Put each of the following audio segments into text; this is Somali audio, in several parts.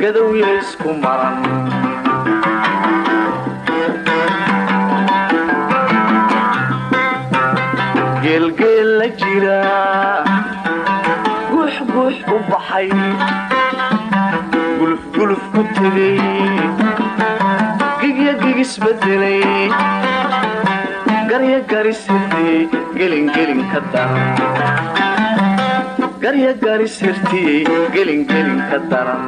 gadowya isku maran geelgeel la jira. Guux guux u baxay. Gulufguluf ku tegay gigya gigisbedelay garya garisirtiyey gelingelin ka daran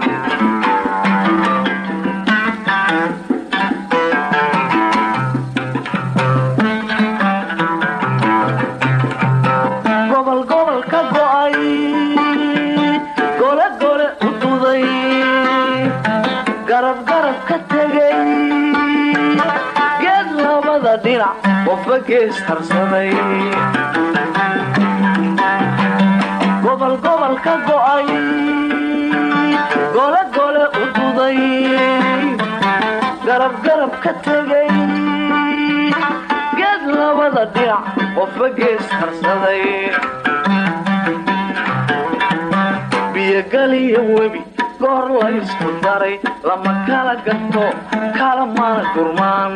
qofba gees harsaday gobol gobol ka go'ay gole gole u duday garab garab ka tegay geed labada dhinac qofba gees harsaday biyogaliyo webi goor laysku daray lama kala gato kala mana gurmaan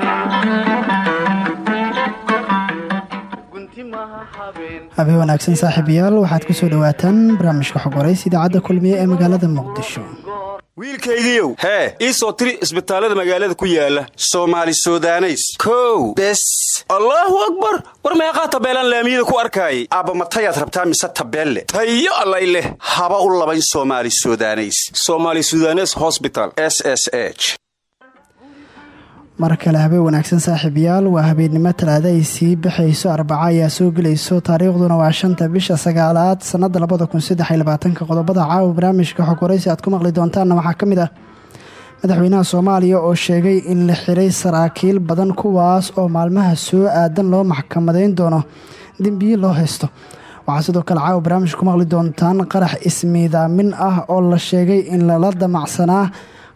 habeen wanaagsan saaxiibayaal waxaad ku soo dhowaataan barnaamijka xog waraysa idaacadda kulmiye ee magaalada muqdisho. Wiilkaygiiow hee ii soo tiri isbitaallada magaalada ku yaalla soomaali sudaneys. Kow bes. Allaahu akbar! War meeqaa tabeelaan laamiyada ku arkaayay? Aabba matayaad rabtaa mise tabeelle? Tayo allay leh haba u labayn soomaali sudaneys. Soomaali sudanes hosbital s s mar kale habeen wanaagsan saaxiibayaal waa habeennimo talaada ay sii baxayso arbaco ayaa soo gelayso. Taariikhduna waa shanta bisha sagaalaad sannada labada kun qodobada caawa barnaamijka xog aad ku maqli doontaanna waxaa ka mid ah madaxweynaha soomaaliya oo sheegay in la xiray saraakiil badan kuwaas oo maalmaha soo aadan loo maxkamadeyn doono dembiye loo haysto. Waxaa sidoo kale caawa barnaamijka ku maqli doontaan qarax ismiidaamin ah oo la sheegay in lala damacsanaa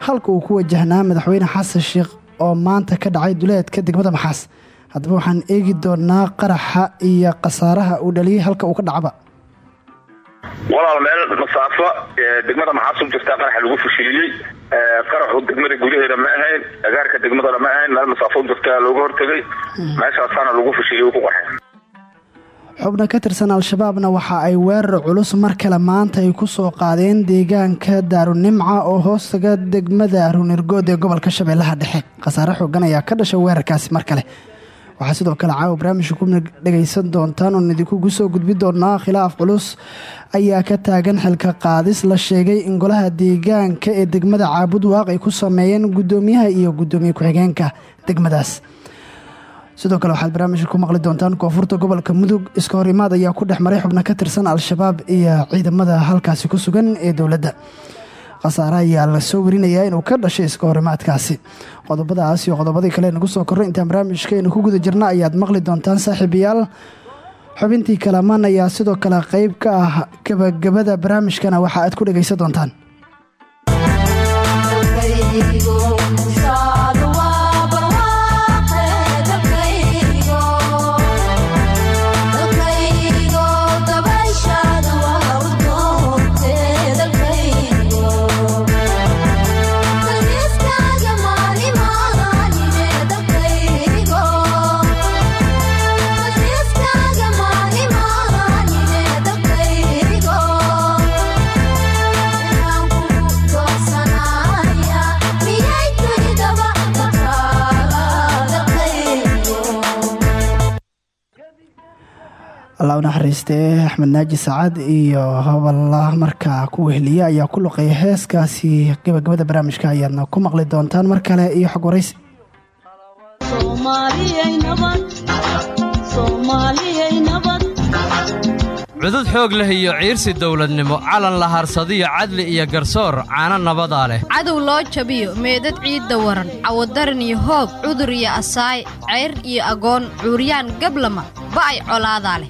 halka uu ku wajahnaa madaxweyne xasan sheekh oo maanta ka dhacay duleedka degmada maxaas. Haddaba waxaan eegi doonaa qaraxa iyo khasaaraha uu dhaliyey halka uu ka dhacba walaal meel masaafo degmada maxaas u jirtaa qaraxa lagu fashiliyey qaraxu degmada gudaheeda ma ahayn agaarka degmadana ma ahayn meel masaafo u jirtaa looga hortegay. Meeshaasaana lagu fashiliyey ku qaxay xubno ka tirsan al-shabaabna waxa ay weerar culus mar kale maanta ay ku soo qaadeen deegaanka daarunimca oo hoostaga degmada runirgood ee gobolka shabeellaha dhexe. Khasaare xoogan ayaa ka dhashay weerarkaasi mar kale waxaa sidoo kale caawa barnaamijka ku dhegaysan doontaan oon idinkugu soo gudbi doonaa khilaaf culus ayaa ka taagan xilka qaadis. La sheegay in golaha deegaanka ee degmada caabud waaq ay ku sameeyeen guddoomiyaha iyo guddoomiye ku-xigeenka degmadaas sidoo kale waxaad barnaamijka ku maqli doontaan koonfurta gobolka mudug iska hor imaad ayaa ku dhex maray xubno ka tirsan al-shabaab iyo ciidamada halkaasi ku sugan ee dowladda. Khasaare ayaa la soo warinayaa inuu ka dhashay iska horimaadkaasi qodobadaas iyo qodobadii kale nagu soo korro intaan barnaamijkeenu ku guda jirna ayaad maqli doontaan saaxiibayaal. Xubintii kalamaan ayaa sidoo kale qeyb ka ah gabagabada barnaamijkana waxa aad ku dhegaysan doontaan naxariistee axmed naaji saacad iyo hoballah markaa ku weheliya ayaa ku luqeeya heeskaasi. Gabagabada barnaamijka ayaadna ku maqli doontaan mar kale iyo xog waraysi cudud xoog leh iyo ciirsi dawladnimo calan la harsadiyo cadli iyo garsoor caano nabadaa leh. Cadow loo jabiyo meedad ciidda waran cawadaran iyo hoog cudur iyo asaay ceyr iyo agoon cuuryaan gablama ba'ay colaadaa leh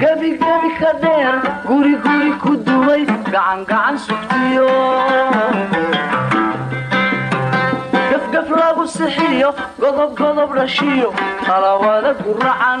gebigebi ka dheer guriguri ku duway gacangacan sugtiyo gafgaf lagu sixiyo godobgodob dhashiyo talawada guracan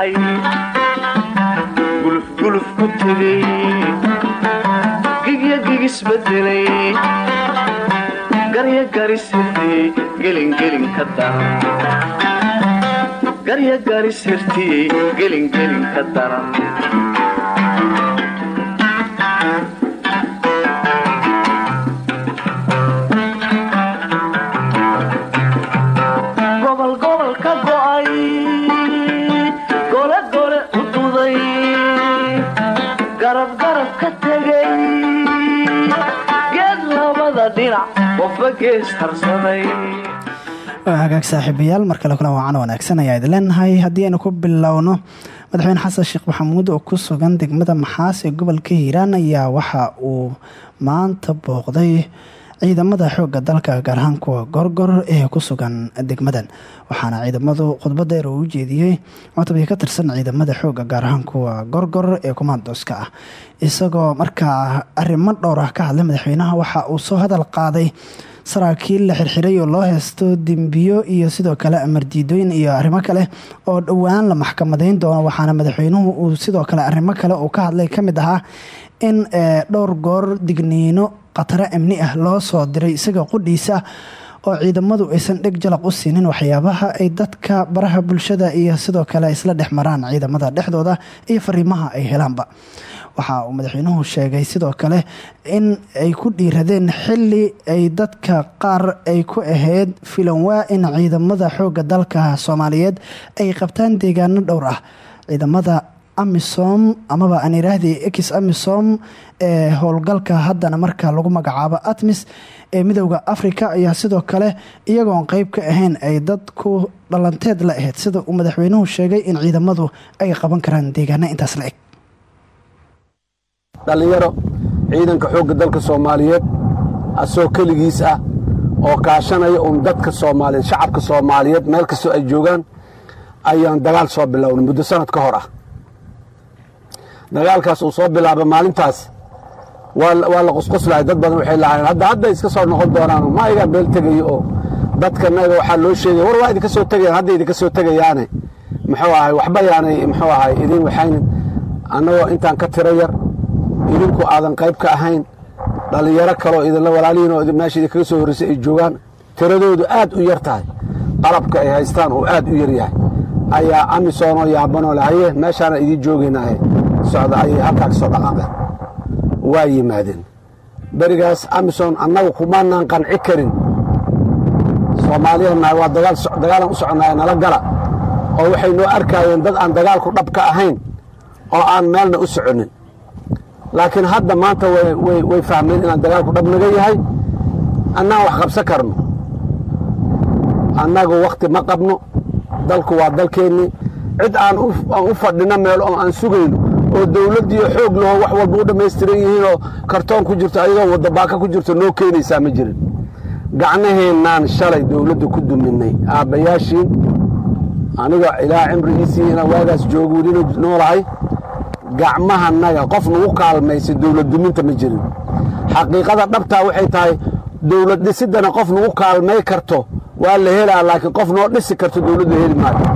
u baxay gulufguluf ku tegay gigya gigisbedelay garya garisirtiyey gelingelin ka daran garya garisirtiyey gelingelin ka daran garab ka tegay geed labada dhinac qofba gees harsaday waa hagaag saaxiibayaal mar kale kulan wacan wanaagsan ayaa idin leenahay. Haddii aynu ku bilowno madaxweyne xasan sheekh maxamuud oo ku sugan degmada maxaas ee gobolka hiiraan ayaa waxa uu maanta booqday ciidamada xoogga dalka gaar ahaan kuwa gorgor ee ku sugan degmadan. Waxaana ciidamadu khudbad dheer oo u jeediyey cutubkii ka tirsan ciidamada xoogga gaar ahaan kuwa gorgor ee kumaandooska ah. Isagoo markaa arrimo dhowr ah ka hadlay madaxweynaha waxa uu soo hadal qaaday saraakiil la xirxiray oo loo heysto dembiyo iyo sidoo kale amardiidooyin iyo arrimo kale oo dhowaan la maxkamadeyn doono. Waxaana madaxweynuhu uu sidoo kale arrimo kale uu ka hadlay ka mid ahaa in dhowr goor digniino khataro amni ah loo soo diray isaga qudhiisa oo ciidamadu aysan dheg jalaq u siinin waxyaabaha ay dadka baraha bulshada iyo sidoo kale isla dhex maraan ciidamada dhexdooda iyo fariimaha ay helaanba. Waxa uu madaxweynuhu sheegay sidoo kale in ay ku dhiiradeen xili ay dadka qaar ay ku ahayd filanwaa in ciidamada xoogga dalka soomaaliyeed ay qabtaan deegaano dhowr ah. Ciidamada amisom amaba aan iraahdii ex amisom ee howlgalka haddana marka lagu magacaabo atmis ee midooda africa ayaa sidoo kale iyagoon qeyb ka ahayn ay dadku dhalanteed la ahayd sida uu madaxweynuhu sheegay in ciidamadu ay qaban karaan deegaana intaas la eg. Dhallinyaro ciidanka xoogga dalka soomaaliyeed asoo keligiis ah oo kaashanaya uun dadka soomaaliyeed shacabka soomaaliyeed meel kastoo ay joogaan ayaan dagaal soo bilownay muddo sanad ka hor ah dagaalkaas uu soo bilaaba maalintaas. Waa la qusquslahay dad badan waxay lahaayeen hadda hadday iska soo noqon doonaan ma igaa meel tegayo oo dadkanaga waxaa loo sheegaya war waa idinka soo tegayaan hadday idinka soo tegayaane muxuu ahay waxba yaanay muxuu ahay idin waxaynin annagoo intaan ka tiro yar idinku aadan qayb ka ahayn dhallinyaro kaloo idinla walaalihiin oo meesha idinkaga soo horraysay ay joogaan tiradoodu aad u yar tahay qalabka ay haystaan uu aad u yar yahay. Ayaa amisoonoo yaabanoo le meeshaana idiin joogaynaaye socda ayay halkaa ka dhaqaaqeen. Waa yimaadeen. Berigaas amison annagu kumaanaan qanci karin. Soomaaliyannahay waa dagaalan u soconnaaya nala gala. Oo waxay noo arkaayeen dad aan dagaalku dhab ka ahayn oo aan meelna u soconin. Laakiin hadda maanta way fahmeen inaan dagaalku dhab naga yahay. Annaan wax qabsan karno. Annagu wakhti ma qabno. Dalku waa dalkeennii cid aan u fadhino meel oo aan sugayno oo dawladdiiyo xoog laho wax walba u dhammaystiran yihiinoo kartoon ku jirto ayagoo wadda baaka ku jirto noo keenaysaa ma jirin. Gacnaheennaan shalay dawladda ku duminay. Aabbayaashiin aniga ilaa cimrigiisii inaan waagaas joogo welina noolahay gacmahanaga qof nagu kaalmaysa dawlad duminta ma jirin. Xaqiiqada dhabtaa waxay tahay dawlad dhisiddana qof nagu kaalmay karto waa la helaa laakiin qof noo dhisi karto dawladda heli maayo.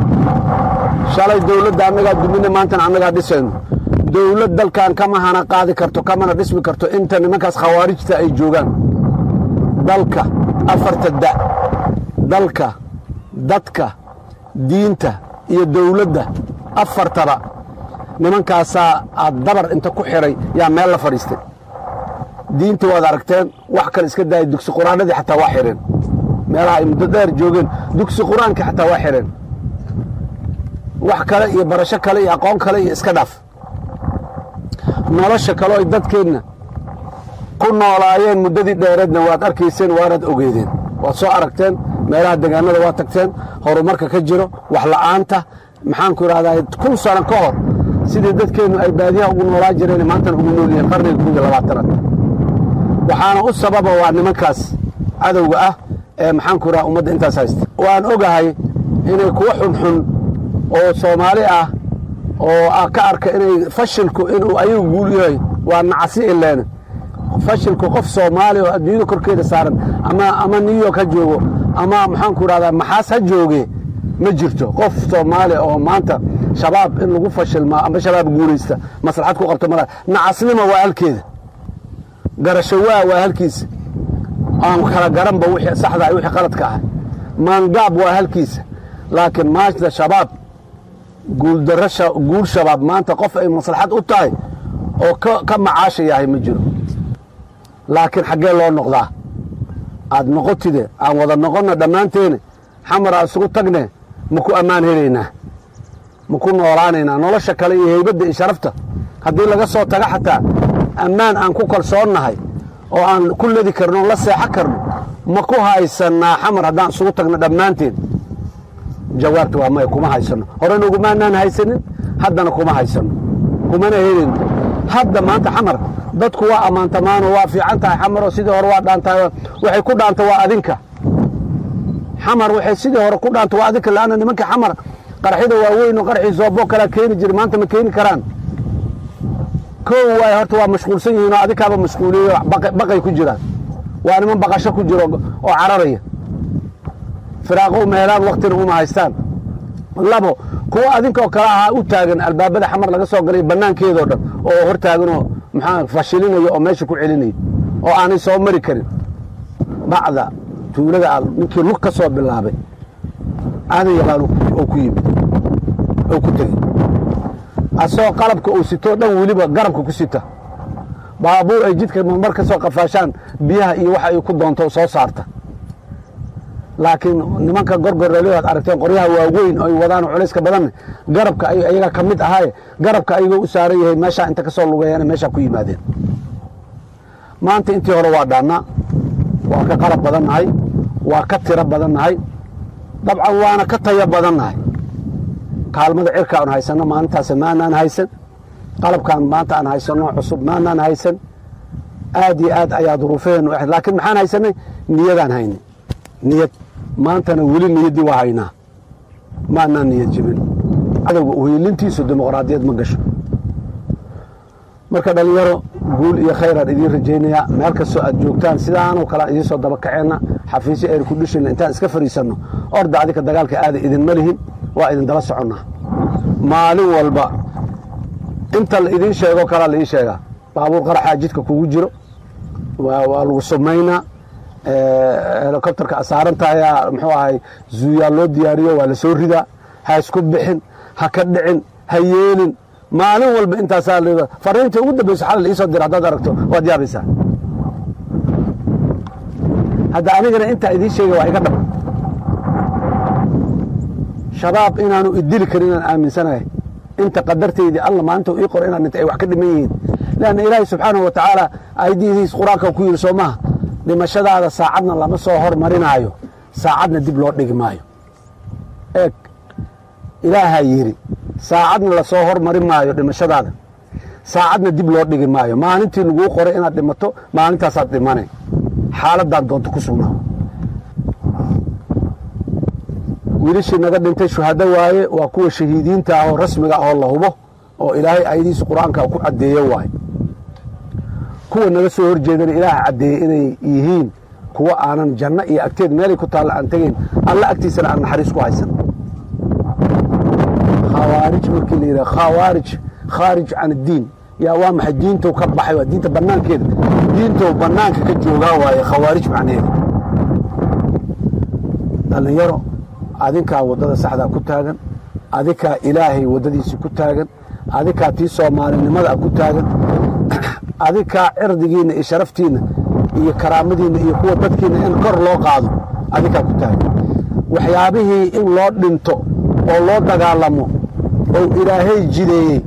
Shalay dawladda annagaa dumina maantana annagaa dhisayno dawlad dalkan kama hana qaadi karto kamana dhismi karto inta nimankaas khawaarijta ay joogaan. Dalka afarta da dalka dadka diinta iyo dawladda afartaba. Nimankaasaa aad dabar inta ku xidhay yaa meel la fadhiistay. Diinta waad aragteen wax kale iska daaya dugsi qur'aanadii xataa waa xidheen meelaha ay muddo dheer joogeen dugsi qur'aankii xataa waa xidheen wax kale iyo barasho kale iyo aqoon kale iyo iska dhaaf nolosha kaleo ay dadkeenna ku noolaayeen muddadii dheereedna waad arkayseen waanaad ogeedeen. Waad soo aragteen meelaha degaanada waa tagteen horumarka ka jiro wax la'aanta. Maxaanku idhahdaa kun sano ka hor sidii dadkeennu ay baadiyaha ugu noolaa jireen maantana ugu nool yihiin qarniga kun iyo labaatanaad. Waxaana u sababa waa nimankaas cadowga ah ee maxaanku idhaha ummadda intaas haysta. Waan ogahay inay kuwa xunxun oo soomaali ah oo ka arka inay fashilku inuu ayagu guul yahay waa nacasi ileene fashilku qof soomaali oo adduunyada korkeeda saaran ama new york ha joogo ama maxaanku idhahdaa maxaas ha jooge ma jirto. Qof soomaali oo maanta shabaab in lagu fashilmaa ama shabaab guulaysta maslaxad ku qabto mala nacasnima waa halkeeda. Garasho waa halkiisa aan kala garanba wixii saxda iyo wixii qaladka ah. Maangaab waa halkiisa laakiin maanta shabaab guul shabaab maanta qof ay maslaxad u tahay oo ka macaasha yahay ma jiro. Laakiin xaggee loo noqdaa. Aad noqotide aan wada noqonna dhammaanteene xamar aan isugu tagne ma ku ammaan helaynaa. Ma ku noolaanaynaa nolosha kale iyo heybadda iyo sharafta haddii laga soo taga xataa ammaan aan ku kalsoonnahay oo aan ku ledi karno la seexo karno ma ku haysannaa xamar haddaan isugu tagno dhammaanteen jawaabta waa maya kuma haysanno horena ugumaanaan haysanin haddana kuma haysanno kumana helayno hadda maanta xamar dadku waa ammaantamaano waa fiican tahay xamaroo sidii hore waa dhaantahay waxay ku dhaanta waa adinka. Xamar waxay sidii hore ku dhaanta waa adinka laanna nimanka xamar qarxida waaweyn oo qarxii soobo kalaa keeni jiri maanta ma keeni karaan. Kow waay horta waa mashquulsan yihiin oo adinkaaba mashquuliyeyo baqay ku jiraan. Waa niman baqasho ku jiro oo cararaya firaaqo meelaan waktina uma haystaan labo kuwa adinkaoo kale ahaa u taagan albaabada xamar laga soo galay bannaankeedoo dhan oo hor taaganoo maxaa fashilinayo oo meesha ku celinayo oo aanay soo mari karin. Bacda tuulada al ninkii lug ka soo bilaabay aadan yaqaan oo ku yimid oo ku tegey asagoo qalabka uu sitoo dhan weliba garabka ku sita. Baabuur ay jidka mar ka soo qafaashaan biyaha iyo waxa ay ku doonto soo saarta laakiin nimanka gorgorrelyo aad aragteen qoryaha waaweyn ay wadaan culayska badanne garabka ay ayaga ka mid ahaaye garabka ayagoo u saaran yahay meeshaa inta ka soo lugeeyana meeshaa ku yimaadeen. Maanta intii hore waa dhaannaa waa ka qalab badannahay waa ka tiro badannahay dabcan waana ka tayo badannahay kaalmada cirka aan haysanno maalintaas maanaan haysan qalabkaan maanta aan haysanno cusub maanaan haysan aad iyo aad ayaa duruufaheennu ahayd laakiin maxaan haysanay? Niyadaan haynay niyad maantana weli niyaddii waa haynaa. Maanaan niyad jibin cadowga uhiilintiisu dimuqraadiyad ma gasho. Marka dhallinyaro guul iyo khayraan idiin rajaynayaa meel kastoo aad joogtaan sidaanoo kale aan idiin soo dabakaceenna xafiisyo aynu ku dhishayna intaan iska fadhiisanno orda adika dagaalka aada idinma lihin waa idin daba soconnaa maalin walba inta la idiin sheegoo kalaa la ii sheegaa. Baabuur qaraxaa jidka kugu jiro. Waa lagu sumaynaa helikobterka asaarantahayaa muxuu ahay zuuyaa loo diyaariyo waa la soo ridaa ha isku bixin ha ka dhicin ha yeelin. Maalin walba intaasaa l fariintii ugu dambayso xalal iisoo dira haddaad aragto waad yaabaysaa. Hadda anigana intaa idiin sheegay waa iga dhab. Shabaab inaanu idili karin inaan aaminsanahay. Inta qadartaydii alla maalinta ii qoro inaan dhinta ay wax ka dhiman yihiin. Leanna ilaahay subxaanahu wa tacaala ayadihiis qur'aanka ku yidhi soo maha dhimashadaada saacadna lama soo hormarinaayo. Saacadna dib loo dhigi maayo. Eeg ilaahaa yidhi saacadna la soo hormari maayo dhimashadaada. Saacadna dib loo dhigi maayo. Maalintii laguu qoray inaad dhimato maalintaasaad dhimane. Xaaladaan doonto ku sugnaa. Wiilashii naga dhintay shuhado waaye waa kuwa shahiidiinta ah oo rasmiga ah oo la hubo oo ilaahay ayadiisa qur'aanka ku caddeeyo waaye kuwa naga soo horjeedana ilaah caddeeyey inay yihiin kuwa aanan janno iyo agteed meelay ku taalla aan tegayn alla agtiisana aan naxariis ku haysan. Khawaarij markii la yidhaha khawaarij khaarij can addiin yaa waa maxay? Diintou ka baxay waa diinta bannaankeeda. Diintou bannaanka ka joogaa waaye khawaarij macnaheeda dhallinyaro adinkaa waddada saxdaa ku taagan adikaa ilaahay waddadiisii ku taagan adikaa tii soomaalinimada ku taagan adikaa cirdigiinna iyo sharaftiinna iyo karaamadiinna iyo kuwa dadkiinna in kor loo qaado adikaa ku taagan waxyaabihii in loo dhinto oo loo dagaalamo ou ilaahay jideeyey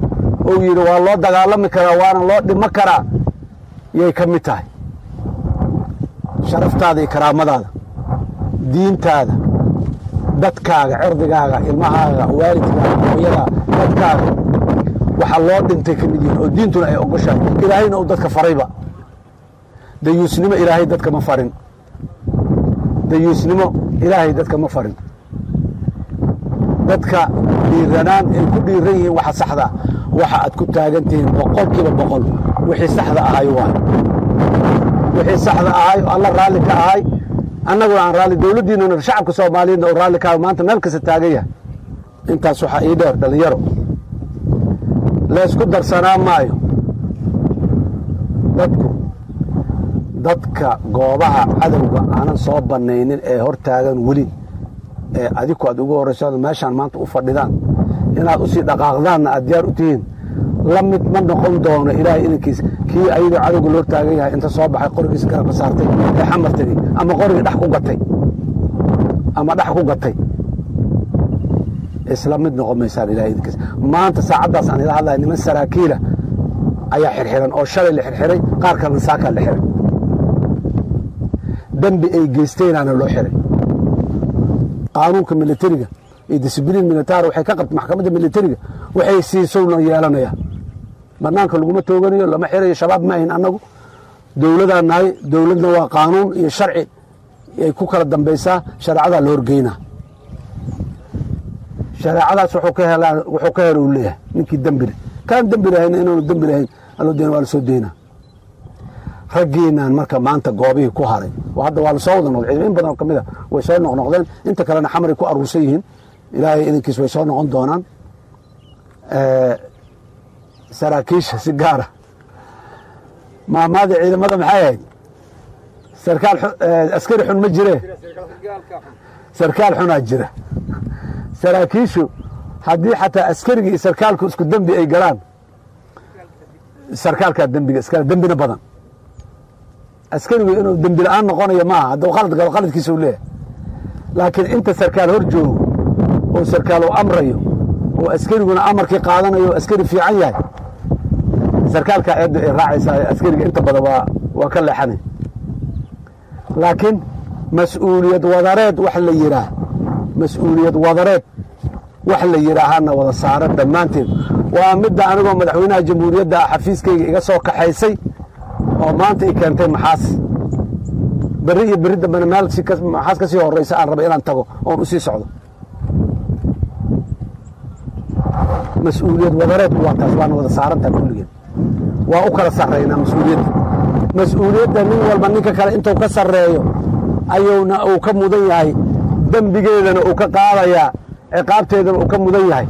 ou yidhi waa loo dagaalami karaa waana loo dhimo karaa yay ka mid tahay. Sharaftaada iyo karaamadaada diintaada dadkaaga cirdigaaga ilmahaaga waalidkaaga hooyadaa dadkaaga waxaa loo dhintay ka mid yihiin oo diintuna ay ogoshahay ilaahayna uu dadka farayba. Dayuusnimo ilaahay dadka ma farin. Dayuusnimo ilaahay dadka ma farin. Dadka dhiiranaan ay ku dhiiran yihiin waxa saxdaa waxa aad ku taagan tihiin boqolkiiba boqol. Wixii saxda ahay waay wixii saxda ahay oo alla raalli ka ahay. Annaguna aan raalli dowladdiinuna shacabka soomaaliyeedna oo raalli ka ahay maanta meel kasta taagan yahay. Intaas waxaa ii dheer dhallinyaro laysku darsanaa maayo. Dadku dadka goobaha cadowga aanan soo bannaynin ee hor taagan weli ee adiku aad ugu horrayso meeshaan maanta u fadhidaan inaad u sii dhaqaaqdaanna aad diyaar u tihiin la mid ma noqon doono ilaahay idankiisa kii ayadoo cadowga loo taagan yahay inta soo baxay qorigiisa garabka saartay ee xamar tegey ama qorigii dhex ku gatay ama dhex ku gatay isla mid noqon maysaan ilahay maanta saacaddaas aan ila hadlaya niman saraakiila ayaa xirxiran oo shalay la xirxiray qaar kalena saakaa la xiray. Dembi ay geysteenaana loo xiray. Qaanuunka militariga iyo disbliin militaar waxay ka qabta maxkamadda militariga waxay siisowna yeelanaya bannaanka laguma tooganayo lama xirayo shabaab ma ahin annagu. Dowladaan nahay dowladna waa qaanuun iyo sharci ay ku kala dambaysaa shareecadaa la horgeynaa shareecadaas wuxuu ka helo u leeyahay ninkii dembile kaan dembi lahayn inaanu dembi lahayn aloo deen waa la soo deynaa raggiinaan marka maanta goobihii ku haray hadda waa la soo wada noqday in badan oo ka mid a way soo noqnoqdeen inta kalena xamaray ku aruursan yihiin ilaahay idankiis way soo noqon doonaan. Saraakiisha si gaara maamaadii ciidamada maxay ahayd? Sarkaal askari xun ma jire sarkaal xunaa jira saraakiishu haddii xataa askarigii iyo sarkaalku isku dembi ay galaan sarkaalkaa dembiga iskale dembina badan. Askarigu inuu dembi la'aan noqonayo maaha hadduu qalad galo qaladkiisa u leeyahay. Laakiin inta sarkaal hor joogo oo sarkaal uu amrayo oo askariguna amarkii qaadanayo askari fiican yahay sarkaalkaa eedda ay raacaysaa askariga inta badan waa waa ka leexanay laakiin mas'uuliyad wadareed wax la yidhaah mas'uuliyad wadareed. Wax la yidhaahana wada saaran dhammaanteed. Waa midda anigoo madaxweynaha jamhuuriyadda xafiiskayga iga soo kaxaysay oo maanta i keentay maxaas. Berri iyo berri dambena meel maxaas ka sii horraysa aan raba inaan tago oon u sii socdo. Mas'uuliyad wadareed waa taas waana wada saarantaha kulligeed. Waa u kala sarraynaa mas'uuliyadda mas'uuliyadda nin walba ninka kale intuu ka sarreeyo ayuuna uu ka mudan yahay dembigeedana uu ka qaadayaa ciqaabteedana uu ka mudan yahay.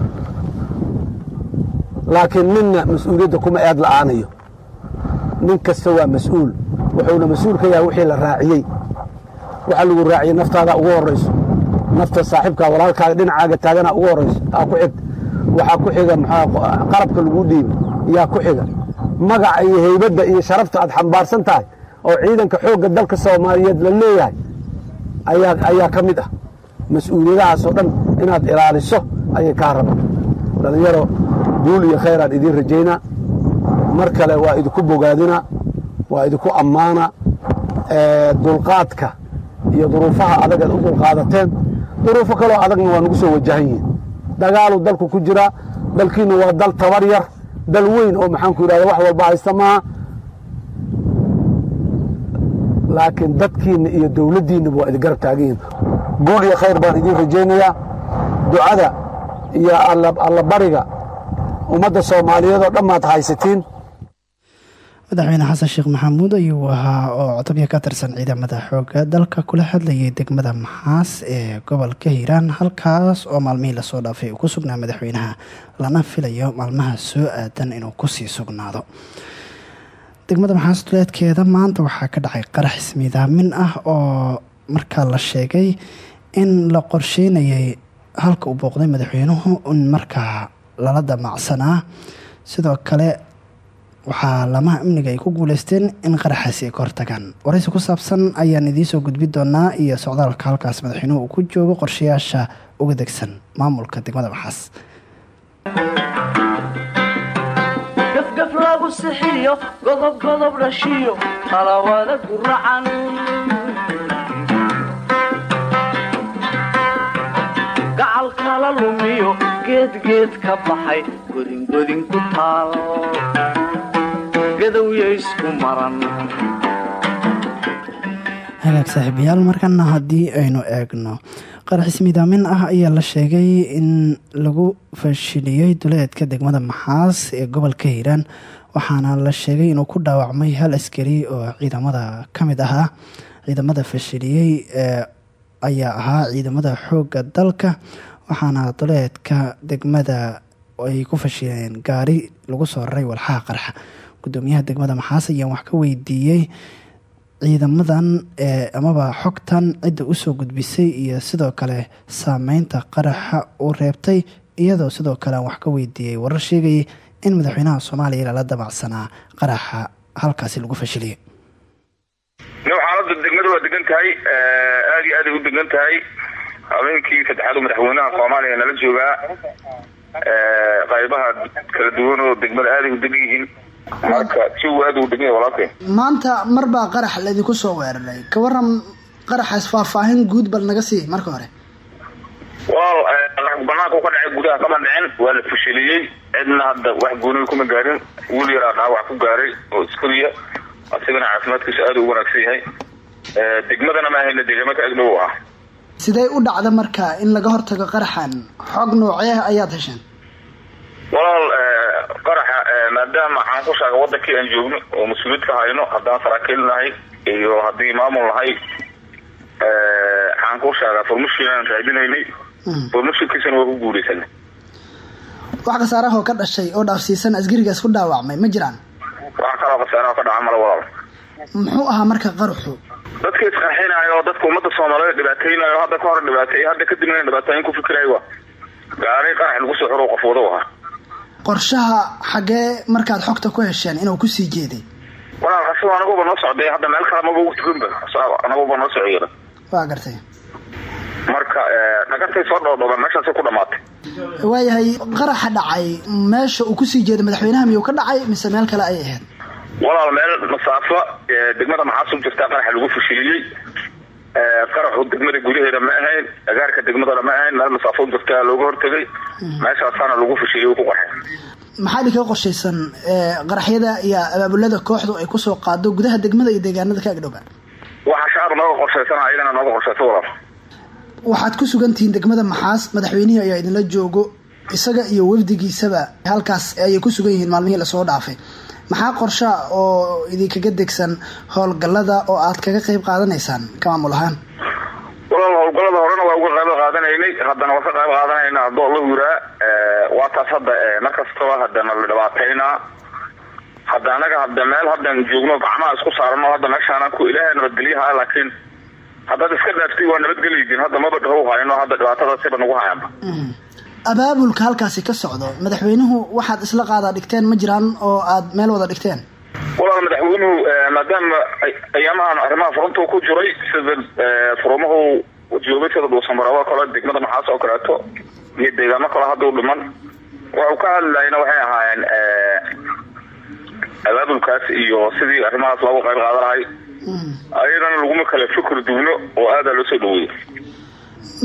Laakiin ninna mas'uuliyadda kuma eed la'aanayo. Nin kasta waa mas'uul wuxuuna mas'uul ka yahay wixii la raaciyey. Waxa lagu raaciyey naftaada ugu horrayso nafta saaxiibkaa walaalkaaga dhinacaaga taagana ugu horrayso aa ku xig. Waxaa ku xiga maxaa qalabka lagu dhiibay yaa ku xiga. Magaca iyo heybadda iyo sharafta aad xambaarsan tahay oo ciidanka xoogga dalka soomaaliyeed la leeyahay ayaa ka mid ah mas'uuliyadahaasoo dhan inaad ilaaliso ayay kaa rabaan. Dhallinyaro guul iyo khayraan idiin rajaynaa mar kale waa idinku bogaadina waa idinku ammaana. Dulqaadka iyo duruufaha adag aad u dulqaadateen duruufo kaloo adagna waa nagu soo wajahan yihiin. Dagaaluu dalku ku jiraa dalkiinnu waa dal tabar yar dal weyn oo maxaanku yidhahda wax walba haysta maaha laakiin dadkiinna iyo dowladdiinnaba waa idin garab taaganyihin guul iyo khayr baan idiin rajaynayaa. Ducada iyo allabariga ummadda soomaaliyeed oo dhammaad haysatiin. Madaxweyne xasan sheekh maxamuud ayuu ahaa oo codobya ka tirsan ciidamada xooga. Dalka kula hadlayay degmada maxaas ee gobolka hiiraan halkaas oo maalmihii la soo dhaafay uu ku sugnaa madaxweynaha lana filayo maalmaha soo aadan inuu ku sii sugnaado. Degmada maxaas duleedkeeda maanta waxaa ka dhacay qarax ismiidaamin ah oo markaa la sheegay in la qorsheynayay halka uu booqday madaxweynuhu in markaa lala damacsanaa. Sidoo kale waxaa lamaha amniga ay ku guuleysteen in qaraxaasi ay ka hortagaan. Waraysi ku saabsan ayaan idiinsoo gudbi doonaa iyo socdaalka halkaas madaxweynuhu uu ku joogo qorshayaasha uga degsan maamulka degmada sixiyo godob godob dhashiyo qalawada guracan kala lumiyo geedgeed ka baxay godingodin ku taal gadowya isku maran hagaag saaxiibayaal markana haddii aynu eegno qarax ismiidaamin ah ayaa la sheegay in lagu fashiliyey duleedka degmada maxaas ee gobolka hiiraan waxaana la sheegay inuu ku dhaawacmay hal askari oo ciidamada ka mid ahaa. Ciidamada fashiliyey ee ayaa ahaa ciidamada xoogga dalka waxaana duleedka degmada ay ku fashileen gaari lagu soo raray walxaha qarxa gudoomiyaha degmada maxaas ayaan wax ka weydiiyey ciidamadan ee amaba xogtan cidda u soo gudbisay iyo sidoo kale saameynta qaraxa uu reebtay iyadoo sidoo kale aan wax ka weydiiyey warar sheegayay in madaxweynaha soomaaliya lala damacsanaa qaraxa halkaasi lagu fashiliyay. Xaalada degmada waa degan tahay aada iyo aaday u degan habeenkii saddexaad madaxweynaha soomaaliya nala joogaa qaybaha kala duwan oo degmada aaday u degan yihiin. Marka si uu aada u degan yahay walaalkay maanta marbaa qarax laydinku soo weeraray. Ka waran qaraxaas faahfaahin guud bal naga sii marka hore. Walaal banaanka ka dhacay gudaha kama dhicin waa la fashiliyey cidna hadda wax gooniga kuma gaarin. Wiil yaraa dhaawac ku gaaray oo iskuriya asigana caafimaadkiisu aada u wanaagsan yahay. Degmadana ma ahayna deegaamo ka agdhow ah sidee u dhacda marka in laga hortago qaraxan xog noocee ayaad hesheen walaal qaraxa maadaama waxaan ku sheega wadankii aan joogno oo mas'uuliyad ka hayno haddaan saraakiil nahay iyo haddii maamul nahay waxaan ku sheegaa formushin aan raadinaynay. Formushinkiisana waa ku guuleysanay wax khasaarahoo ka dhashay oo dhaafsiisan asgarigaas ku dhaawacmay ma jiraan? Wax kaloo khasaaraha ka dhaca mala walaal. Muxuu ahaa marka qaraxu dadka isqarxinayo oo dadka ummadda soomaaliyeed dhibaateynayo hadda ka hor dhibaateey hadda kadibna dhibaatooyin ku fikirayo wa gaari qarax lagu soo xiro qof wado ahaa qorshaha xaggee markaad xogta ku hesheen inuu ku sii jeeday? Walaal asigo anaguba noo socday hadda meel kale maba ugu tukanba anaguba noo socda waa gartay. Marka dhagartay soo dhoodhooba meeshaasay ku dhamaatay. Waayahay qaraxa dhacay meesha uu ku sii jeeday madaxweynaha miyuu ka dhacay mise meel kale ayay ahayd walaal meel masaafo degmada maxaas u jirtaa qaraxa lagu fashiliyey qaraxu degmada gudaheeda ma ahayn agaarka degmadana ma ahayn meel masaafo jirtaa looga hortegay meeshaasaana lagu fashiliyey ku qaxay maxaa idinkaga qorshaysan qaraxyada iyo abaabulada kooxdu ay ku soo qaado gudaha degmada iyo deegaanada ka agdhowba? Waxaa shacab nooga qorshaysan ayagana nooga qorshaysa walaal. Waxaad ku sugantihiin degmada maxaas madaxweynihii ayaa idinla joogo isaga iyo wafdigiisaba halkaas ayay ku sugan yihiin maalmihii la soo dhaafay maxaa qorsha oo idinkaga degsan howlgallada oo aad kaga qayb qaadanaysaan ka maamul ahaan? Walaal howlgallada horena waa uga qayb qaadanaynay. Haddana waa ka qayb qaadanayna haddoo la wiraa waa taas hadda markastaba haddana la dhibaataynaa hadda anaga hadda meel haddan joogno gacmaha isku saarano hadda meeshaanaan ku ilaahay nabadgelyaha laakiin haddaad iska dhaaftay waa nabadgelydiin hadda maba dhahow hayno hadda dhibaatadaasiba nagu hayaanba abaabulka halkaasi ka socdo madaxweynuhu waxaad isla qaadaa dhigteen ma jiraan oo aad meel wada dhigteen? Walaal madaxweynuhu maadaama ayaamahan arrimaha furunta ku jiray sida furumahu joogay sida dhuusamaraabo kale degmada maxaas oo kaleeto iyo deegaamo kale hadduu dhiman waxu ka hadlayna waxay ahaayeen abaabulkaas iyo sidii arrimahaas looga qayb qaadan lahay ayadana laguma kala fikir duwno oo aadaa loo soo dhaweeyay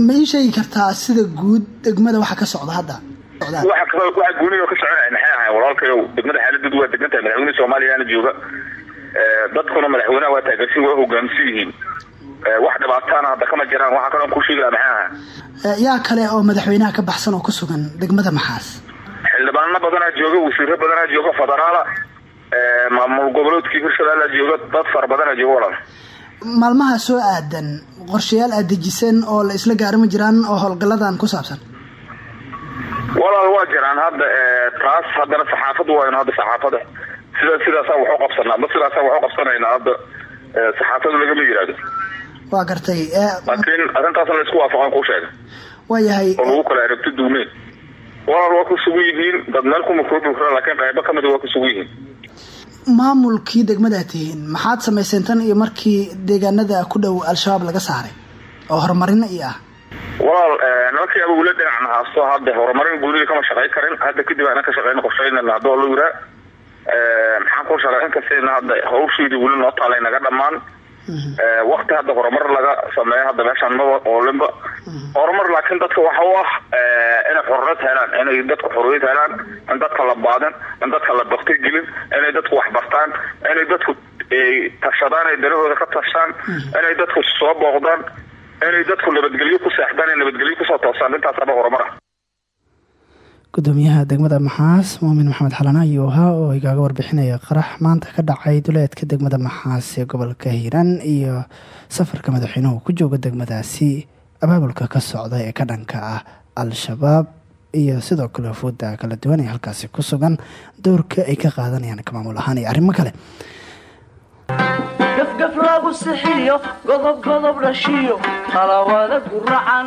ma ii sheegi kartaa sida guud degmada waxa ka socda hadda? Waxa guuniga ka soconaya maxay ahay walaalkayow degmada xaaladoodu waa degan tahay madaxweyne soomaaliyana jooga. Dadkuna madaxweynaha waa taageersan waa hogaamsan yihiin. Wax dhibaataana hadda kama jiraan waxaa kaloo ku sheegaya maxay ahaa yaa kale oo madaxweynaha ka baxsan oo ku sugan degmada maxaas? Xildhibaano badanaa jooga wasiiro badanaa jooga federaala maamul goboleedkii hirshabeella jooga dad fara badanaa jooga walaal maalmaha soo aadan qorshayaal aad dejisan oo la isla gaarima jiraan oo howlgaladan ku saabsan? Walaal waa jiraan. Hadda taas haddana saxaafadu waynu hadda saxaafada sida sidaasaa waxu qabsanaa. Ma sidaasaa waxu qabsanaynaa hadda saxaafadu lagama yiraahdo. Waa gartay laakiin arrintaasna la isku waafaqan kuu sheega waayahay oo lagu kala aragti duumeen. Walaal waa ku sugan yihiin dad meel kuma koobi kara laakiin qaybo kamida waa ku sugan yihiin maamulkii degmadaad tihiin maxaad samayseen tan iyo markii deegaanada ku dhow al-shabaab laga saaray? Oo horumarina iyo ah. Walaal nimankii abawla dhinacna haasto hadda horumarin guuniga kama shaqay karin. Hadda kadib aanan ka shaqeyna qorsheynana haddoo la yiraa maxaan ku shaqey inkastayna hadda hawshiidii weli noo taalay naga dhammaan wakti hadda horumar laga sameeyo hadda meeshaan maba oolinba. Horumar laakiin dadka waxa u ah inay xorriyad helaan inay dadku xorriyad helaan in dadka la baadin in dadka la bakti gelin inay dadku waxbartaan inay dadku tashadaan ay danahooda ka tashaan inay dadku soo booqdaan inay dadku nabadgelyo ku seexdaan ay nabadgelyo ku soo toosaan. Intaasaba horumar ah gudoomiyaha degmada maxaas muumin maxamed xalan ayuu ahaa oo igaaga warbixinaya qarax maanta ka dhacay duleedka degmada maxaas ee gobolka hiiraan iyo safarka madaxweynuhu ku jooga degmadaasi. Abaabulka ka socda ee ka dhanka ah al-shabaab iyo sidoo kale wafuudda kala duwan ee halkaasi ku sugan doorka ay ka qaadanayaan ka maamul ahaan iyo arrimo kale. Gafgaf lagu sixiyo godob godob dhashiyo qalawada guracan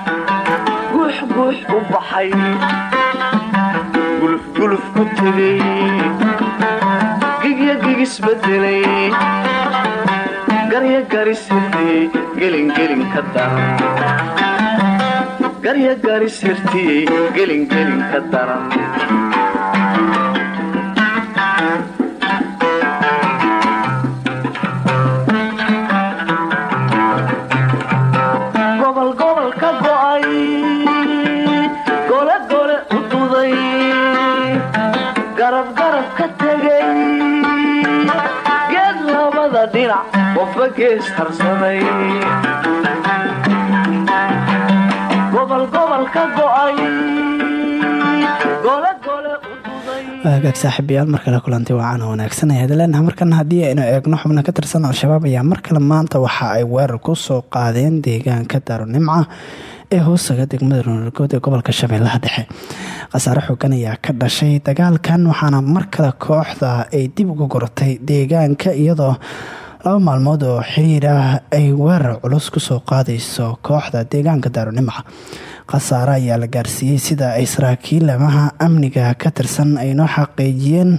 guux u baxay gulufguluf ku tegay gigya gigisbedelay garya garisirtiyey gelingelin ka daran hagaag saaxiibayaal mar kale kulanti waacaan wanaagsan ayaad leenaha markan haddii aynu eegno xubno ka tirsan al-shabaab ayaa mar kale maanta waxa ay weerar ku soo qaadeen deegaanka daarunimca ee hoosaga degmada ruunargood ee gobolka shabeellaha dhexe. Khasaare xoogan ayaa ka dhashay dagaalkan waxaana mar kale kooxda ay dib uga goratay deegaanka iyadoo laba maalmood oo xiriir ah ay weerar culus ku soo qaadayso kooxda deegaanka daarunimca khasaare ayaa la gaarsiiyey sida ay saraakiilamaha amniga ka tirsan aynoo xaqiijiyeen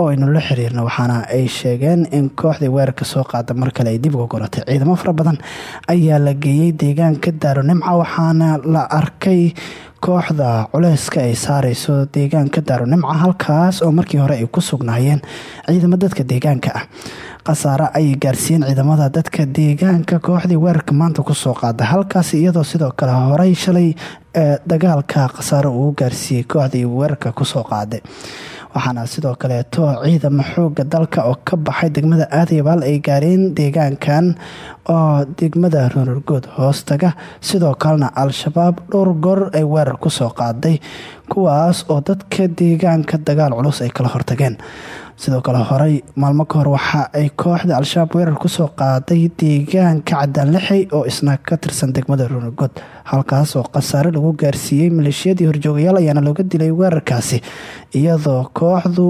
oo aynu la xiriirno waxaana ay sheegeen in kooxdii weerarka soo qaada mar kale ay dib uga goratay ciidamo fara badan ayaa la geeyey deegaanka daarunimca waxaana la arkay kooxda culeyska ay saareyso deegaanka daarunimca halkaas oo markii hore ay ku sugnaayeen ciidamo dadka deegaanka ah. Khasaare ayay gaarsiiyeen ciidamada dadka deegaanka kooxdii weerarka maanta ku soo qaada halkaas iyadoo sidoo kale horey shalay ee dagaalka khasaare uu gaarsiiyey kooxdii weerarka ku soo qaaday waxaana sidoo kaleeto ciidamo xooga dalka oo ka baxay degmada aadayabaal ay gaareen deegaankan oo degmada ruunargood hoostaga. Sidoo kalena al-shabaab dhowr goor ay weerar ku soo qaaday kuwaas oo dadka deegaanka dagaal culus ay kala hortageen sidoo kale horey maalmo ka hor waxa ay kooxda al-shabaab weerar ku soo qaaday deegaanka cadaanlixey oo isna ka tirsan degmada ruunargood halkaas oo khasaare lagu gaarsiiyey maleeshiyadii horjoogayaal ayaana looga dilay weerarkaasi iyadoo kooxdu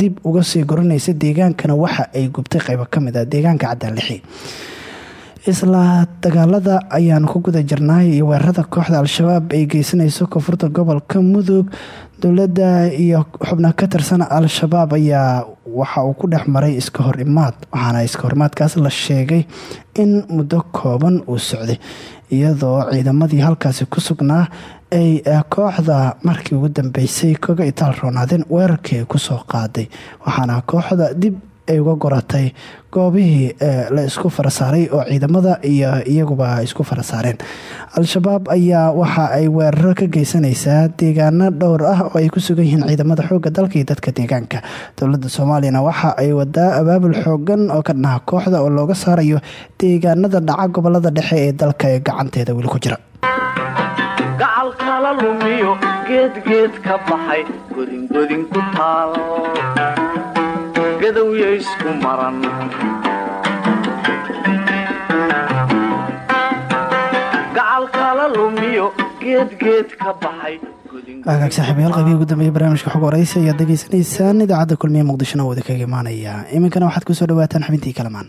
dib uga sii goranaysa deegaankana waxa ay gubtay qeybo ka mid ah deegaanka cadaanlixey isla dagaalada ayaanu ku guda jirnaay iyo weerarada kooxda al-shabaab ay geysanayso koonfurta gobolka mudug dowladda iyo xubno ka tirsan al-shabaab ayaa waxa uu ku dhex maray iska hor imaad waxaana iska horimaadkaas la sheegay in muddo kooban uu socday iyadoo ciidamadii halkaasi ku sugnaa ay kooxda markii ugu dambeysay kaga itaal roonaadeen weerarkii ay ku soo qaaday waxaana kooxda dib ay uga goratay goobihii la isku farasaaray oo ciidamada iyo iyaguba isku farasaareen al-shabaab ayaa waxa ay weeraro ka geysanaysaa deegaano dhowr ah oo ay ku sugan yihiin ciidamada xooga dalka iyo dadka deegaanka. Dowladda soomaaliyana waxa ay wadaa abaabul xoogan oo ka dhinaha kooxda oo looga saarayo deegaanada dhaca gobollada dhexe ee dalka ee gacanteeda weli ku jira. Gacalkala lumiyo geedgeed ka baxay godingodin ku taal gadowya isku maran. Agaag saaxiibayaal qaybihii ugu dambeeyay barnaamijka xog waraysi ayaad degeysanaysaan idaacadda kulmiye muqdishona wada kaga imaanaya. Iminkana waxaad ku soo dhawaataan xubintii kalamaan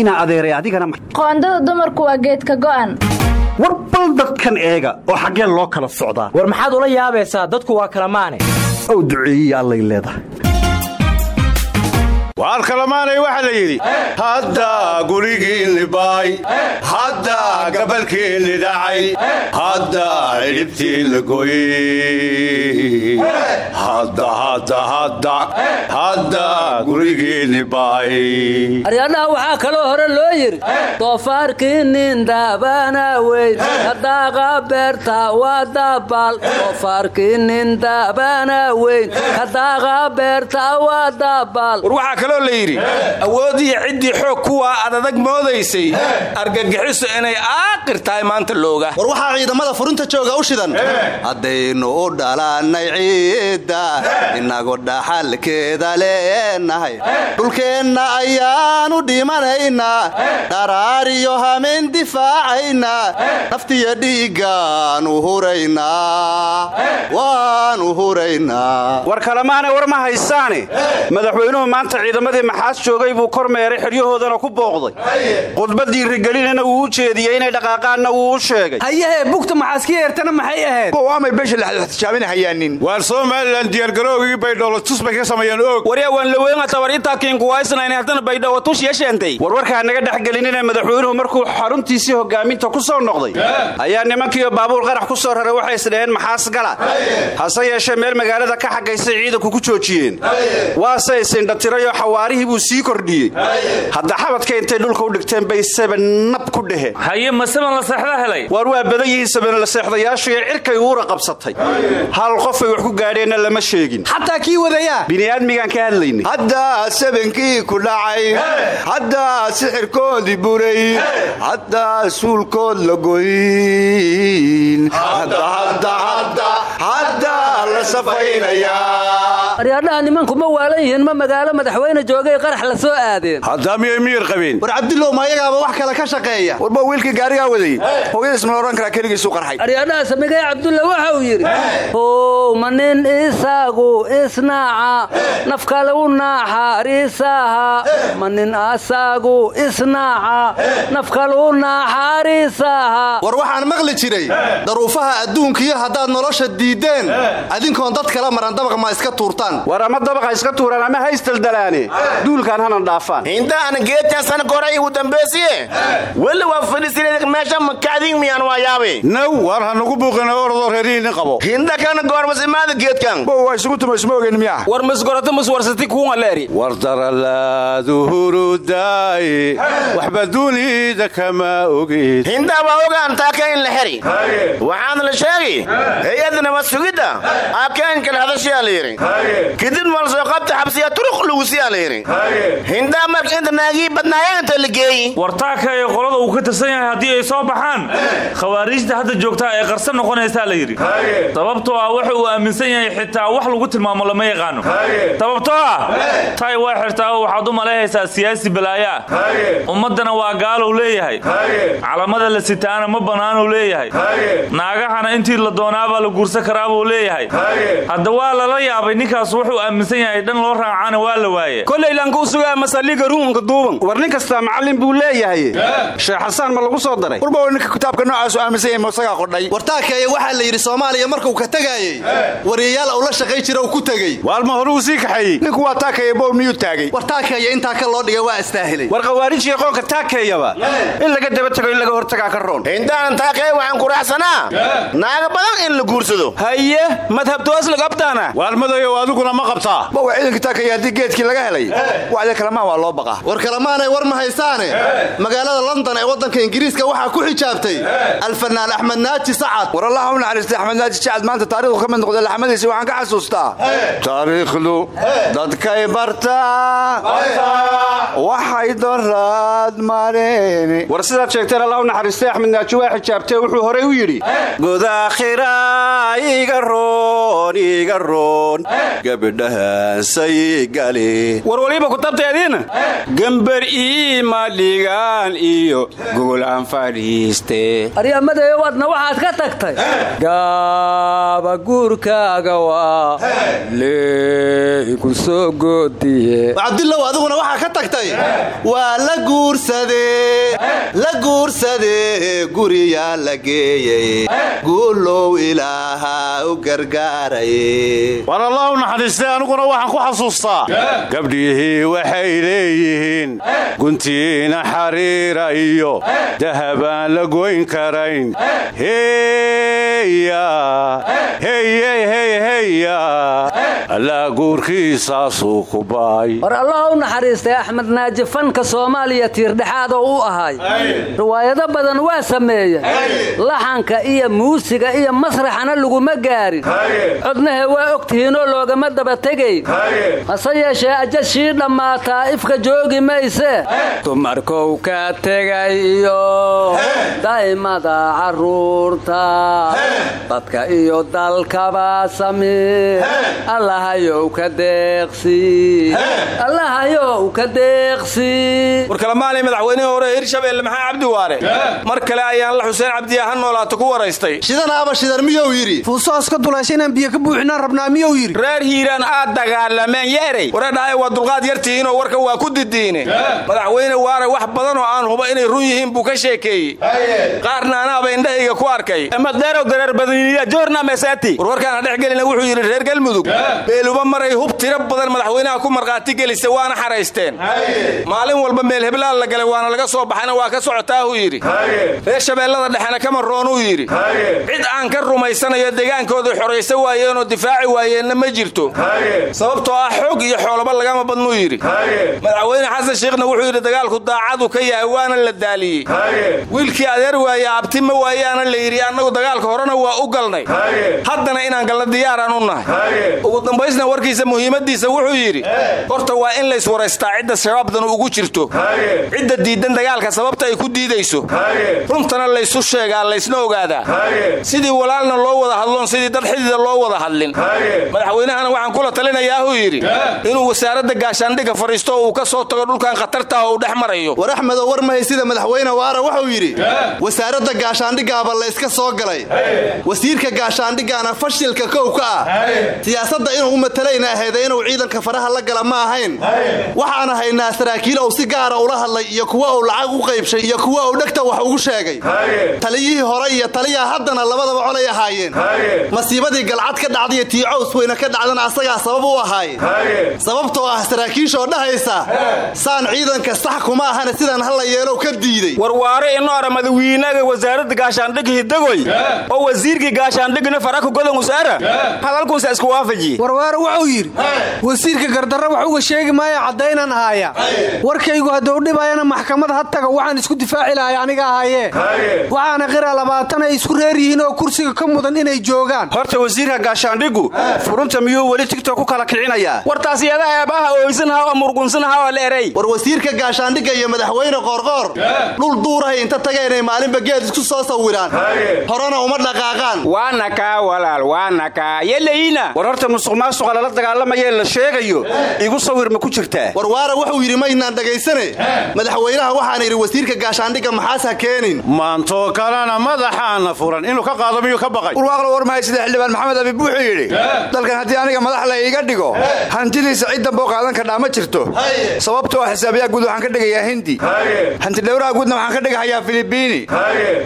inaa adeeray adigana qoondada dumarku waa geedka go'an. War bal dadkan eega oo xaggeen loo kala socdaa. War maxaad ula yaabaysaa? Dadku waa kala maane. Ow duceeyiya allay leedahay waar kalamaanay waxaa la yidhi? Hadda gurigiinni baay. Hadda gabalkiinni dhacay hadda cidhibtiinna goy hadda hadda hadda. Hadda gurigiinni baay. Aryadhaha waxaa kaloo hore loo yidhi doofaarkii nin daabana weyn kadaaqa beerta waa daabal doofaarkii nin daabana weyn kadaaqa beerta waa daabal kaloo la yidhi awoodiya ciddii xoog kuwaa adadag moodaysay argagixiso inay aaqir tahay maanta looga. War waxaa ciidamada furinta jooga u shidan. Haddaynu u dhalannay ciidda inagu dhaxalkeeda leenahay. Dhulkeenna ayaanu dhimanaynaa dharaariyo hameen difaacaynaa naftiyo dhiiggaanu huraynaa waanu huraynaa. War kalemaane war ma haysaane madaxweynuhu maanta ciidamadii maxaas joogay buu kor meeray ku booqday. Khudbadii rigelinana wuu u jeediyey inay dhaqaaqaanna wuu u sheegay hayahee bugta maxaaska yeertana maxay ahayd? Waamay beesha lexlextijaabinahayaanin waar somalilan diyaargaroogii baydhowlatus bay ka sameeyeen og waryaa waan laweynga tabaritakiinkuwaysnayn haddana baydhowatush yeesheentay warwarkaa naga dhexgelinina madaxweynuhu markuu xaruntiisii hogaaminta ku soo noqday. Ayaa nimankiiyo baabuur qarax ku soo raray waxay isdhaheen maxaas gala. Hase yeeshee meel magaalada ka xagaysay ciidanku ku joojiyeen. Waase isindhatirayoo xawaarihii buu sii kordhiyey. Hadda xabadka intay dhulka u dhigteen bay sabanab ku dheheen haye ma saban la seexda helay? Waar waa badan yihiin sabanla seexdayaashuiyo cirkay uura qabsatay. Hal qofay wax ku gaadheenna lama sheegin. Xataa kii wadayaa bini'aadmigaan ka hadlaynay haddaa sabankii ku dhacay. Haddaa sixirkoodii buray haddaa suulkood la goyn. La safaynayaa. Aryadhaha nimanku ma waalan yihiin ma magaalo madaxweyne joogay qarax la soo aadeen. Haddaa miyay miyir qabeen? War cabdillow ma ayagaaba wax kale ka shaqeeya. Warba wiilkii gaarigaa wadayey hooyadiis ma odhan karaa keligiisu qarxay. Aryadhaha samigay cabdulla waxa uu yidhi how ma nin isagu isnaaca nafkale u ma nin asagu isnaaca nafkale u war waxaan maqli jiray daruufaha adduunkiyo haddaad nolosha diiddeen adinkoon dad kala maran dabaq ma iska tuurtaan. War ama dabaqa iska tuuraan ama haystaldalaane duulkaan hanan dhaafaan. Intaan geedkaasan koray ugu dambaysiye weli waa fadhiisineed meesha makacdiin miyaan waa yaabe naw waar hanugu buuqina orodoo reerihiinni qabo. Hinda kana goormas imaada geedkan? Bow waa isugu tuma isma ogeyn miyaa? War misgorata miswarsati kuunga leeri. War daralaadu hurudaaye waxba duunida kama ogid hinda waa ogaan taaka in la xeri waxaana la sheegi nabad sugidda? Akeenkan hadashiyaa la yidhi kadib mal soo qabta xabsiya turuq lagu siyaa la yidhi hindaa marka inta naagii badnaayeen inta la geeyi. Wartaaka ee qolada uu ka tirsan yahay haddii ay soo baxaan khawaariijta hadda joogtaa ee qarsan noqonaysaa la yidhi sababtoo ah waxa uu aaminsan yahay xitaa wax lagu tilmaamo lama yaqaano. Sababtoo ah tay waa xirtaa oo waxaad u malayhaysaa siyaasi balaayo ah ummaddana waa gaalow leeyahay. Calamada la sitaana ma bannaanuu leeyahay. Naagahana intii la doonaabaa la guursan karaabuu leeyahay. Hadda waa lala yaabay ninkaas wuxuu aaminsan yahay dhan loo raacana waa la waaye. Kolaylanka u sugaa masaliga ruunka duuban. War nin kastaa macallin buu leeyahay. Sheekh xasaan ma lagu soo daray? Warba ninka kitaabka noocaas u aaminsan yahay mausagaa qodhay? Wartaakeeye waxaa la yidhi soomaaliya markuu ka tegaayey wariyayaal uu la shaqay jira uu ku tegey waalma horuu sii kaxeeyey ninku waa taakeeye bow miyuu taagay? Wartaakeeye intaa ka loo dhigay waa istaahilay. War khawaarijiya qoonka taakeeyaba in laga daba tago in laga hortagaa ka roon. Hindaanan taakeye waxaan ku raacsanaa. Naaga badan in la guursado haye madhabtoos lagabtaana waalmadoyow adiguna ma qabtaa. Bow ciidanka taakeye haddii geedkii laga helay. Wacda kalamaan waa loo baqaa. War kalamaanay war ma haysaane magaalada london ee waddanka ingiriiska waxaa ku xijaabtay alfanaan axmed naaji sacad. War allaha u naxariistay axmed naaji sacad maanta taarikhdu ka mid noqday laxmadiisi waxaan ka xasuustaa. Taariikhdu dadkay bartaa waxay doraad mareen war sidaad sheegteen allah u naxariistay axmed naaji waa xijaabtee wuxuu horey u yidhi iga roon iga roon gabidhahaasay gali. War waliba kutabteediina gambar iima dhigaan iyo gogolaan fadhiiste aryamadeeyo wadna waxaad ka tagtay? Gaaba guurkaaga waa leeku soo goodiye cabdillow adiguna waxaa ka tagtay? Waa la guursadee. La guursadee guriyaa la geeyey. Guulow ilaaha u gargaaraye war allah u naxariistay aniguna waxaan ku xasuustaa. Gabdhihii waxay leeyihiin guntiina xariira iyo dahabaan la goyn karayn. Heya heyheyheyheya allaa guurkiisaasuu ku baay. War allah u naxariistay axmed naaji fanka soomaaliya tiirdhexaad oo u ahay. Riwaayado badan waa sameeye laxanka iyo muusiga iyo masraxana laguma gaarin codnahe waa ogtihiinoo loogama daba tegayn hase yeeshee ajashii dhammaataa ifka joogi mayse. Dumarkow ka tegay iyo daymada carruurta dadka iyo dalkaba samir allahayow ka deeqsi. Allahayow ka deeqsi. War kalamaanay madaxweynihii hore hirshabeelle maxaa cabdi waare? Mar kale ayaan la xuseen cabdiya ha noolaato ku waraystay. Shidanaaba shidar miyuu yidhi? Fuusoos ka dulaysa inaan biyo ka buuxinaan rabnaa miyuu yidhi? Reer hiiraan aad dagaalameen yeeray. Wareedhahay waa dulqaad yartihiinoo warka waa ku didiine. Madaxweyne waare wax badan oo aan huba inay run yihiin buu ka sheekeeyey. Qaarna anaaba indhahayga ku arkay. Madeerow dareer badaniya joorna meesaati warwarkaan ha dhex gelina wuxuu yidhi reer galmudug beeluba maray hub tiro badan madaxweynaha ku markhaati gelisa waana xaraysteen. Maalin walba meel heblaal la galay waana laga soo baxana waa ka socotaahuu yidhi. Reer shabeellada dhexena kama roonuu yidhi. Cid aan ka rumaysanayo degaankooda xoraysa waayeenoo difaaci waayeenna ma jirto. Sababtoo ah xoog iyo xoolaba lagama badnuu yidhi. Madaxweyne xasan sheekhna wuxuu yidhi dagaalku daacadu ka yahay waana la daaliyey. Wiilkii adeer waaye abti ma waayaana la yidhi annagu dagaalka horena waa u galnay. Haddana inaan galna diyaaraan u nahay dambaysna warkiisa muhiimadiisa wuxuu yidhi horta waa in layswaraystaa cidda shabaabdan ugu jirto. Cidda diidan dagaalka sababta ay ku diidayso. Runtana laysu sheegaa laysna ogaadaa. Sidii walaalna loo wada hadloon sidii dad xidida loo wada hadlin. Madaxweynahana waxaan kula talinayaahuu yidhi inuu wasaaradda gaashaandhigga fadhiisto oo uu ka soo tago dhulkan khatartaah oo u dhex marayo. War axmedow war mahay sida madaxweyne waara wuxuu yidhi wasaaradda gaashaandhiggaaba layska soo galay. Wasiirka gaashaandhiggaana fashilka kow ka ah. Siyaasadda inuu u matalayna ahayda inuu ciidanka faraha la gala ma ahayn. Waxaana haynaa saraakiil uu si gaara ula hadlay iyo kuwa uu lacag u qaybshay iyo kuwa uu dhegta wax ugu sheegay. Taliyihii hore iyo taliyaa haddana labadaba colay ahaayeen. Masiibadii galcad ka dhacdaiyo tii cows weyne ka dhacdana asagaa sabab u ahaay sababtoo ah saraakiishoo dhahaysa saan ciidanka sax kuma ahana sidaan hala yeelow ka diiday. Warwaare inoora madawiinaga wasaaradda gaashaandhig hidagoy oo wasiirkii gaashaandhigna faraka godan usaara hadalkunsa isku waafaji war waare wuxuu yidhi wasiirka gardarra wax uga sheegi maayo caddaynaan haaya warkaygu hadduu dhibayana maxkamad ha taga waxaan isku difaaci lahay aniga ahayee waxaana qira labaatan ay isku reer yihiin oo kursiga ka mudan inay joogaan. Horta wasiirka gaashaandhigu furunta miyuu weli tigtok ku kala kicinayaa? Wartaasiyada eebaha ooysanha oo murgunsanha oo leeray war wasiirka gaashaandhigga iyo madaxweyne qoorqoor dhul duurahay inta tageenay maalinba geed isku soo sawiraan. Horena uma dhaqaaqaan. Waana kaa walaal waana kaa. Yelayina war horta musuq maasuqa lala dagaalamayee la sheegayo. Igu sawir ma ku jirtaa war waara wuxuu yidhi maynaan dhegaysane? Madaxweynaha waxaan idhi wasiirka gaashaandhigga maxaas ha keenin? Maantoo kalena madaxaana furan. Inuu ka qaado miyuu ka baqay? Warwaaqla war mahay sida xildhibaan maxamed abiib wuxuu yidhi dalkan haddii aniga madax la iiga dhigo hantidiisa cid damboo qaadan kadhaa ma jirto. Sababtoo ah xisaabiyaha guud waxaan ka dhigayaa hindi. Hantidhowraha guudna waxaan ka dhigahayaa filibiini.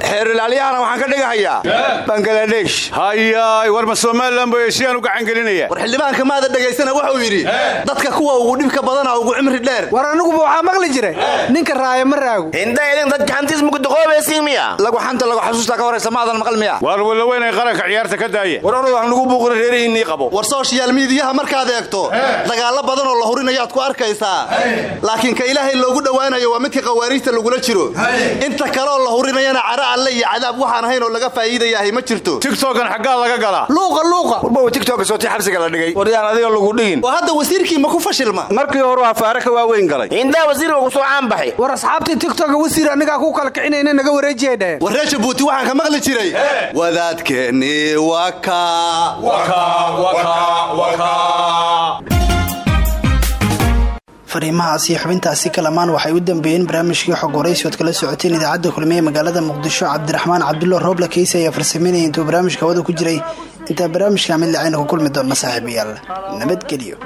Xeerilaalyahana waxaan ka dhigahayaa bangaladesh hayaay war ma somalilan buu eeshiyaan u gacan gelinaya war xildhibaanka maada dhegaysana wuxuu yidhi dadka kuwa ugu dhibka badana ugu cimri dheer. War aniguba waxaa maqli jiray. Ninka raaya ma raago. Hinda idin dadka hantiis muguduqoobaysiin miya? Lagu xanta lagu xasuusta ka horaysa maadan maqal miya? Waar walaweynay qaranka ciyaarta ka daaya war orod wax nagu buuqina reerihiinnii qabo. War sooshiyaal miidiyaha markaad eegto dagaallo badan oo la hurinayaad ku arkaysaa. Laakiin ka ilaahay loogu dhowaanayo waa midka qawaariijta lagula jiro. Inta kaleoo la hurinayana cara alle iyo cadaab waxaan ahayn oo laga faa'iidayahay ma jirto. Tigtokan xaggaa laga galaa luuqa luuqa warba tigtoka sooti xabsiga la dhigay. War yaan adiga lagu dhigin oo hadda wasiirkii ma ku fashilma markii hore waa faare ka waaweyn galay. Hindaa wasiirka ku soo caan baxay war asxaabtii tigtoka wasiir anigaa ku kala kicinayna naga wareejiyay dhaheen war reer jabuuti waxaan ka maqli jiray. Wadaadkeennii waka. Fariimahaas iyo xubintaasi kalamaan waxay u dambeeyeen barnaamijkii xog waraysi ood kala socoteen idaacadda kulmiye magaalada muqdisho cabdiraxmaan cabdulla rooble keysi ayaa farsameynaya intuu barnaamijka hawada ku jiray intaa barnaamijka mid lacayna ku kulmi doonna saaxiibayaal nabadgelyo